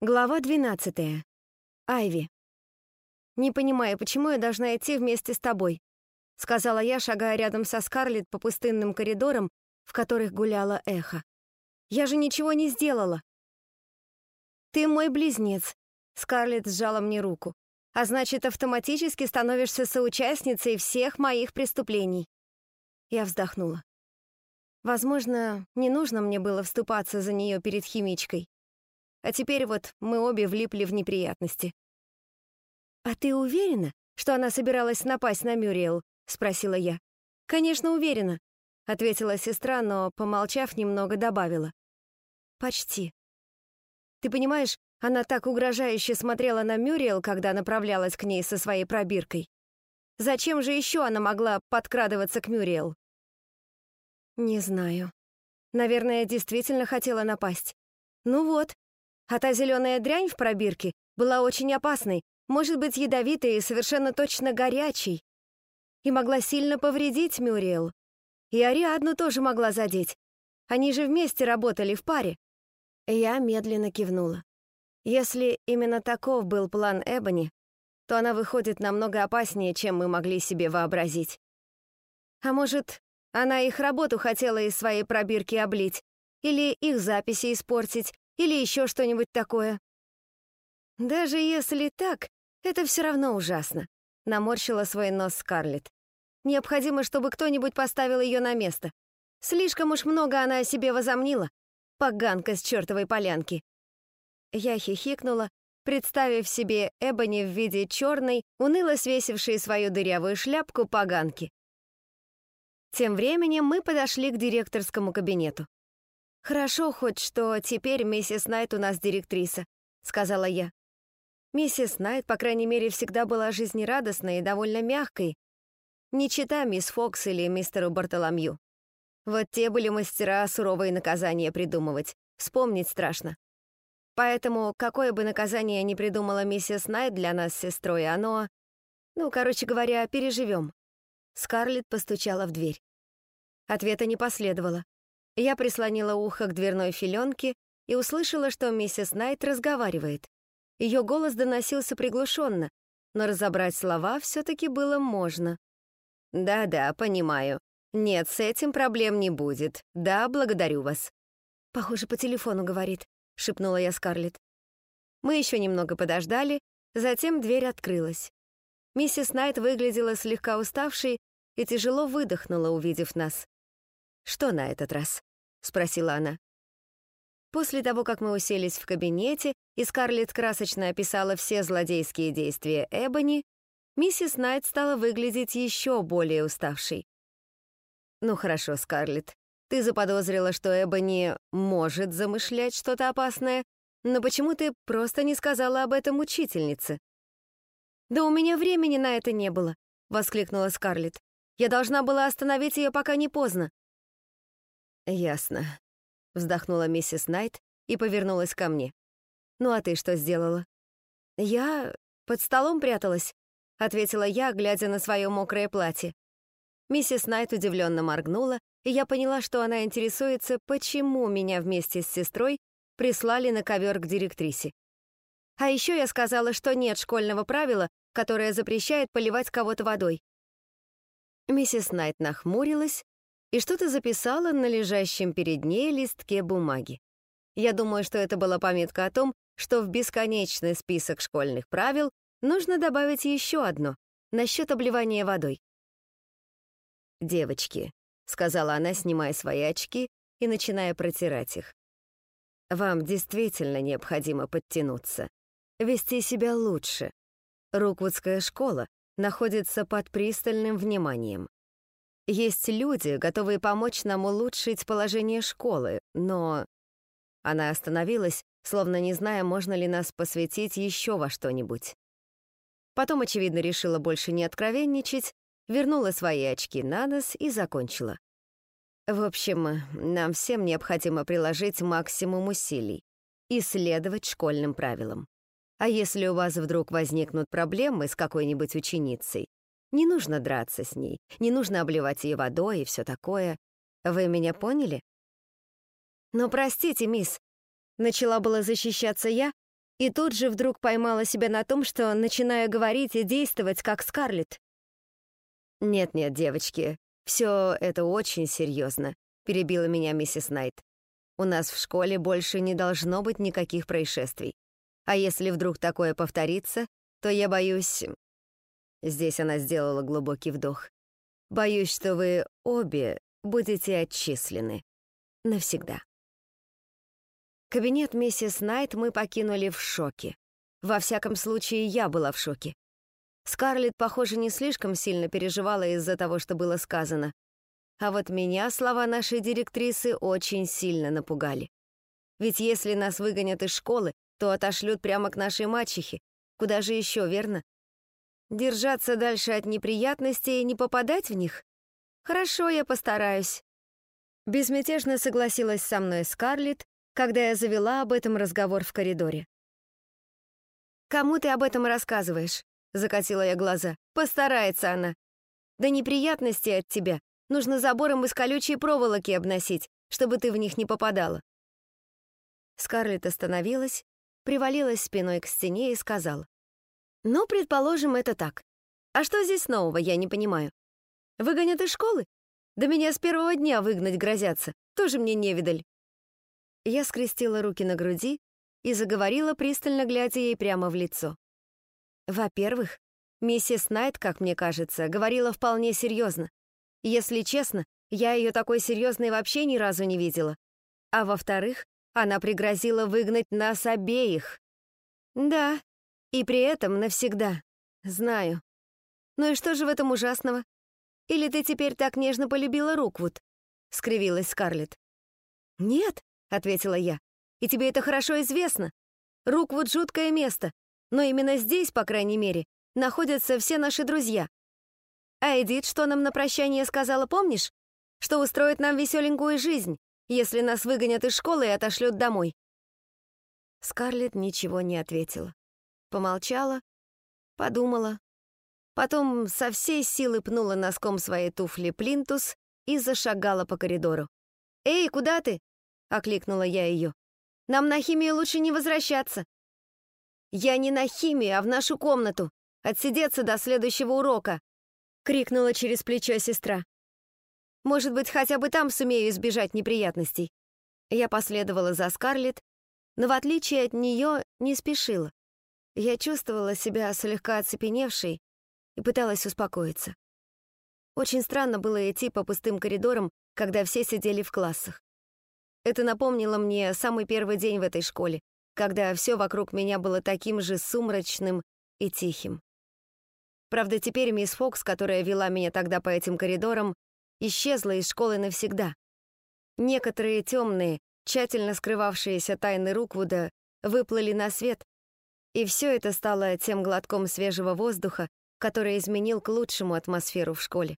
Глава 12. Айви. «Не понимаю, почему я должна идти вместе с тобой?» — сказала я, шагая рядом со Скарлетт по пустынным коридорам, в которых гуляло эхо. «Я же ничего не сделала!» «Ты мой близнец», — Скарлетт сжала мне руку, «а значит, автоматически становишься соучастницей всех моих преступлений». Я вздохнула. Возможно, не нужно мне было вступаться за нее перед химичкой. А теперь вот мы обе влипли в неприятности. «А ты уверена, что она собиралась напасть на Мюриэл?» — спросила я. «Конечно, уверена», — ответила сестра, но, помолчав немного, добавила. «Почти». «Ты понимаешь, она так угрожающе смотрела на Мюриэл, когда направлялась к ней со своей пробиркой. Зачем же еще она могла подкрадываться к Мюриэл?» «Не знаю. Наверное, действительно хотела напасть. Ну вот, а та зеленая дрянь в пробирке была очень опасной, может быть, ядовитой и совершенно точно горячей. И могла сильно повредить Мюриэл. И Ариадну тоже могла задеть. Они же вместе работали в паре. Я медленно кивнула. Если именно таков был план Эбони, то она выходит намного опаснее, чем мы могли себе вообразить. А может, она их работу хотела из своей пробирки облить, или их записи испортить, или еще что-нибудь такое. Даже если так, это все равно ужасно, наморщила свой нос Скарлетт. Необходимо, чтобы кто-нибудь поставил ее на место. Слишком уж много она о себе возомнила. Поганка с чертовой полянки. Я хихикнула, представив себе Эбони в виде черной, уныло свесившей свою дырявую шляпку поганки. Тем временем мы подошли к директорскому кабинету. «Хорошо хоть, что теперь миссис Найт у нас директриса», — сказала я. Миссис Найт, по крайней мере, всегда была жизнерадостной и довольно мягкой, не чита мисс Фокс или мистеру Бартоломью. Вот те были мастера суровые наказания придумывать, вспомнить страшно. Поэтому, какое бы наказание ни придумала миссис Найт для нас с сестрой, оно... Ну, короче говоря, переживем. Скарлетт постучала в дверь. Ответа не последовало. Я прислонила ухо к дверной филенке и услышала, что миссис Найт разговаривает. Ее голос доносился приглушенно, но разобрать слова все-таки было можно. «Да-да, понимаю. Нет, с этим проблем не будет. Да, благодарю вас». «Похоже, по телефону говорит», — шепнула я Скарлетт. Мы еще немного подождали, затем дверь открылась. Миссис Найт выглядела слегка уставшей и тяжело выдохнула, увидев нас. «Что на этот раз?» — спросила она. После того, как мы уселись в кабинете, и Скарлетт красочно описала все злодейские действия Эбони, миссис Найт стала выглядеть еще более уставшей. «Ну хорошо, Скарлетт, ты заподозрила, что Эбони может замышлять что-то опасное, но почему ты просто не сказала об этом учительнице?» «Да у меня времени на это не было», — воскликнула Скарлетт. «Я должна была остановить ее, пока не поздно. «Ясно», — вздохнула миссис Найт и повернулась ко мне. «Ну а ты что сделала?» «Я под столом пряталась», — ответила я, глядя на свое мокрое платье. Миссис Найт удивленно моргнула, и я поняла, что она интересуется, почему меня вместе с сестрой прислали на ковер к директрисе. А еще я сказала, что нет школьного правила, которое запрещает поливать кого-то водой. Миссис Найт нахмурилась, и что-то записала на лежащем перед ней листке бумаги. Я думаю, что это была пометка о том, что в бесконечный список школьных правил нужно добавить еще одно — насчет обливания водой. «Девочки», — сказала она, снимая свои очки и начиная протирать их, «вам действительно необходимо подтянуться, вести себя лучше. Руквудская школа находится под пристальным вниманием. Есть люди, готовые помочь нам улучшить положение школы, но...» Она остановилась, словно не зная, можно ли нас посвятить еще во что-нибудь. Потом, очевидно, решила больше не откровенничать, вернула свои очки на нос и закончила. В общем, нам всем необходимо приложить максимум усилий и следовать школьным правилам. А если у вас вдруг возникнут проблемы с какой-нибудь ученицей, не нужно драться с ней, не нужно обливать ее водой и все такое. Вы меня поняли? Но простите, мисс, начала было защищаться я, И тут же вдруг поймала себя на том, что начинаю говорить и действовать, как Скарлетт. «Нет-нет, девочки, все это очень серьезно», — перебила меня миссис Найт. «У нас в школе больше не должно быть никаких происшествий. А если вдруг такое повторится, то я боюсь...» Здесь она сделала глубокий вдох. «Боюсь, что вы обе будете отчислены. Навсегда». Кабинет миссис Найт мы покинули в шоке. Во всяком случае, я была в шоке. Скарлетт, похоже, не слишком сильно переживала из-за того, что было сказано. А вот меня слова нашей директрисы очень сильно напугали. Ведь если нас выгонят из школы, то отошлют прямо к нашей мачехе. Куда же еще, верно? Держаться дальше от неприятностей и не попадать в них? Хорошо, я постараюсь. Безмятежно согласилась со мной Скарлетт, когда я завела об этом разговор в коридоре. «Кому ты об этом рассказываешь?» Закатила я глаза. Постарается она. Да неприятности от тебя. Нужно забором из колючей проволоки обносить, чтобы ты в них не попадала. Скарлетт остановилась, привалилась спиной к стене и сказала. «Ну, предположим, это так. А что здесь нового, я не понимаю. Выгонят из школы? Да меня с первого дня выгнать грозятся. Тоже мне невидаль». Я скрестила руки на груди и заговорила, пристально глядя ей прямо в лицо. Во-первых, миссис Найт, как мне кажется, говорила вполне серьезно. Если честно, я ее такой серьезной вообще ни разу не видела. А во-вторых, она пригрозила выгнать нас обеих. Да, и при этом навсегда. Знаю. Ну и что же в этом ужасного? Или ты теперь так нежно полюбила Руквуд? Скривилась Скарлетт. Нет, ответила я. И тебе это хорошо известно. Руквуд жуткое место, но именно здесь, по крайней мере, находятся все наши друзья. А Эдит что нам на прощание сказала, помнишь? Что устроит нам веселенькую жизнь, если нас выгонят из школы и отошлют домой. Скарлетт ничего не ответила. Помолчала, подумала. Потом со всей силы пнула носком своей туфли плинтус и зашагала по коридору. «Эй, куда ты?» — окликнула я ее. «Нам на химию лучше не возвращаться. «Я не на химию, а в нашу комнату! Отсидеться до следующего урока!» — крикнула через плечо сестра. «Может быть, хотя бы там сумею избежать неприятностей». Я последовала за Скарлетт, но в отличие от нее не спешила. Я чувствовала себя слегка оцепеневшей и пыталась успокоиться. Очень странно было идти по пустым коридорам, когда все сидели в классах. Это напомнило мне самый первый день в этой школе, когда все вокруг меня было таким же сумрачным и тихим. Правда, теперь мисс Фокс, которая вела меня тогда по этим коридорам, исчезла из школы навсегда. Некоторые темные, тщательно скрывавшиеся тайны Руквуда выплыли на свет, и все это стало тем глотком свежего воздуха, который изменил к лучшему атмосферу в школе.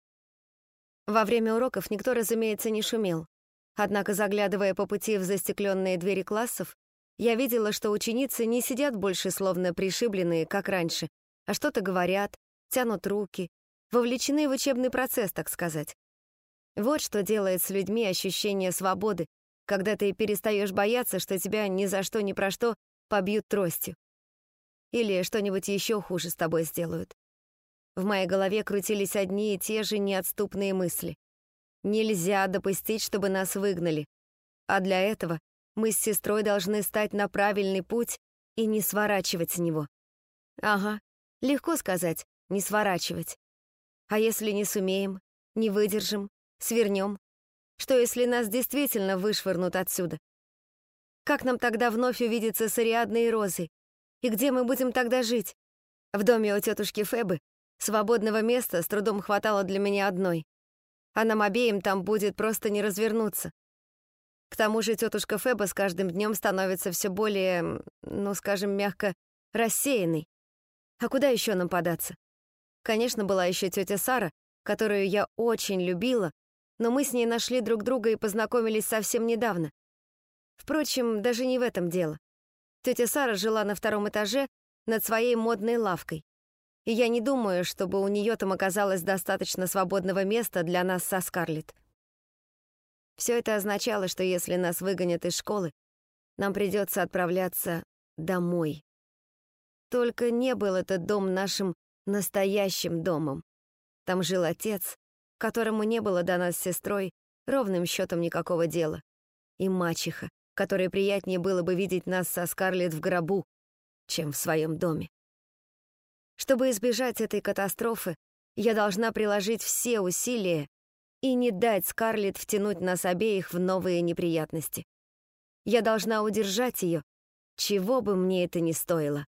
Во время уроков никто, разумеется, не шумел. Однако, заглядывая по пути в застекленные двери классов, я видела, что ученицы не сидят больше словно пришибленные, как раньше, а что-то говорят, тянут руки, вовлечены в учебный процесс, так сказать. Вот что делает с людьми ощущение свободы, когда ты перестаешь бояться, что тебя ни за что ни про что побьют тростью. Или что-нибудь еще хуже с тобой сделают. В моей голове крутились одни и те же неотступные мысли. Нельзя допустить, чтобы нас выгнали. А для этого мы с сестрой должны стать на правильный путь и не сворачивать с него. Ага, легко сказать, не сворачивать. А если не сумеем, не выдержим, свернем? Что если нас действительно вышвырнут отсюда? Как нам тогда вновь увидеться с Ариадной и Розой? И где мы будем тогда жить? В доме у тетушки Фебы свободного места с трудом хватало для меня одной. А нам обеим там будет просто не развернуться. К тому же тетушка Феба с каждым днем становится все более, ну, скажем мягко, рассеянной. А куда еще нам податься? Конечно, была еще тетя Сара, которую я очень любила, но мы с ней нашли друг друга и познакомились совсем недавно. Впрочем, даже не в этом дело. Тетя Сара жила на втором этаже над своей модной лавкой. И я не думаю, чтобы у нее там оказалось достаточно свободного места для нас со Скарлетт. Все это означало, что если нас выгонят из школы, нам придется отправляться домой. Только не был этот дом нашим настоящим домом. Там жил отец, которому не было до нас с сестрой ровным счетом никакого дела, и мачеха, которой приятнее было бы видеть нас со Скарлетт в гробу, чем в своем доме. Чтобы избежать этой катастрофы, я должна приложить все усилия и не дать Скарлетт втянуть нас обеих в новые неприятности. Я должна удержать ее, чего бы мне это ни стоило.